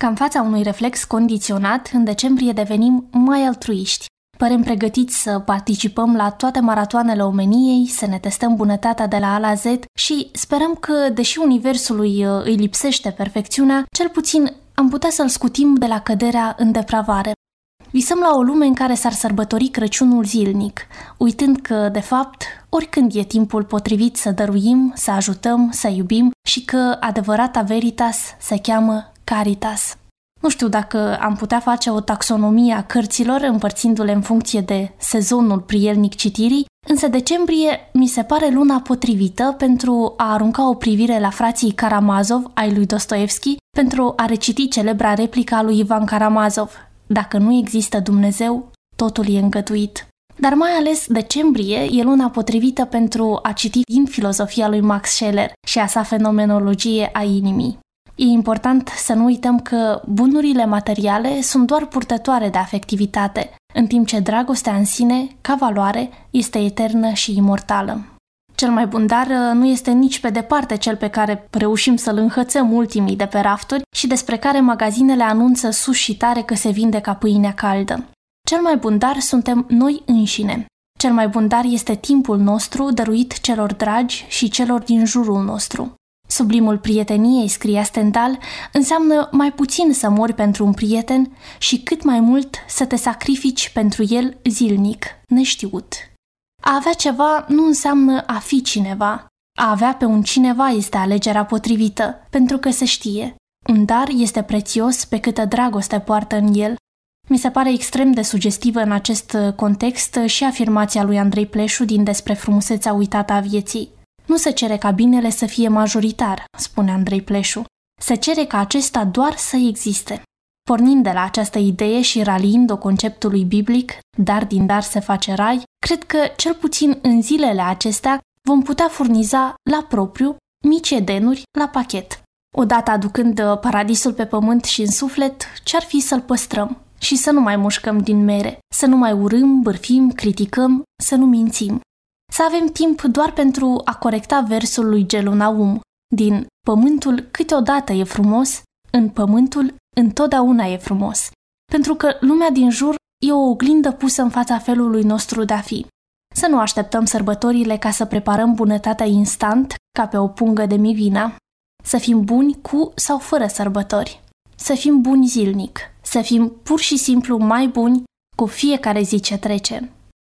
Ca în fața unui reflex condiționat, în decembrie devenim mai altruiști. Părem pregătiți să participăm la toate maratoanele omeniei, să ne testăm bunătatea de la A la Z și sperăm că, deși universului uh, îi lipsește perfecțiunea, cel puțin am putea să-l scutim de la căderea în depravare. Visăm la o lume în care s-ar sărbători Crăciunul zilnic, uitând că, de fapt, oricând e timpul potrivit să dăruim, să ajutăm, să iubim și că adevărata veritas se cheamă caritas. Nu știu dacă am putea face o taxonomie a cărților împărțindu-le în funcție de sezonul prielnic citirii, însă decembrie mi se pare luna potrivită pentru a arunca o privire la frații Karamazov ai lui Dostoevski, pentru a reciti celebra replica lui Ivan Karamazov, Dacă nu există Dumnezeu, totul e îngăduit. Dar mai ales decembrie e luna potrivită pentru a citi din filozofia lui Max Scheler și a sa fenomenologie a inimii. E important să nu uităm că bunurile materiale sunt doar purtătoare de afectivitate, în timp ce dragostea în sine, ca valoare, este eternă și imortală. Cel mai bun dar uh, nu este nici pe departe cel pe care reușim să-l înhățăm ultimii de pe rafturi și despre care magazinele anunță sus și tare că se vinde ca pâinea caldă. Cel mai bun dar suntem noi înșine. Cel mai bun dar este timpul nostru dăruit celor dragi și celor din jurul nostru. Sublimul prieteniei, scria Stendhal, înseamnă mai puțin să mori pentru un prieten și cât mai mult să te sacrifici pentru el zilnic, neștiut. A avea ceva nu înseamnă a fi cineva. A avea pe un cineva este alegerea potrivită, pentru că se știe. Un dar este prețios pe câtă dragoste poartă în el. Mi se pare extrem de sugestivă în acest context și afirmația lui Andrei Pleșu din despre frumusețea uitată a vieții. Nu se cere ca binele să fie majoritar, spune Andrei Pleșu. Se cere ca acesta doar să existe. Pornind de la această idee și raliind-o conceptului biblic, dar din dar se face rai, cred că, cel puțin în zilele acestea, vom putea furniza la propriu mici edenuri la pachet. Odată aducând uh, paradisul pe pământ și în suflet, ce-ar fi să-l păstrăm și să nu mai mușcăm din mere, să nu mai urâm, bârfim, criticăm, să nu mințim. Să avem timp doar pentru a corecta versul lui Gelunaum din Pământul câteodată e frumos, în pământul întotdeauna e frumos. Pentru că lumea din jur e o oglindă pusă în fața felului nostru de a fi. Să nu așteptăm sărbătorile ca să preparăm bunătatea instant, ca pe o pungă de mivina. Să fim buni cu sau fără sărbători. Să fim buni zilnic. Să fim pur și simplu mai buni cu fiecare zi ce trece.